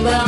Well,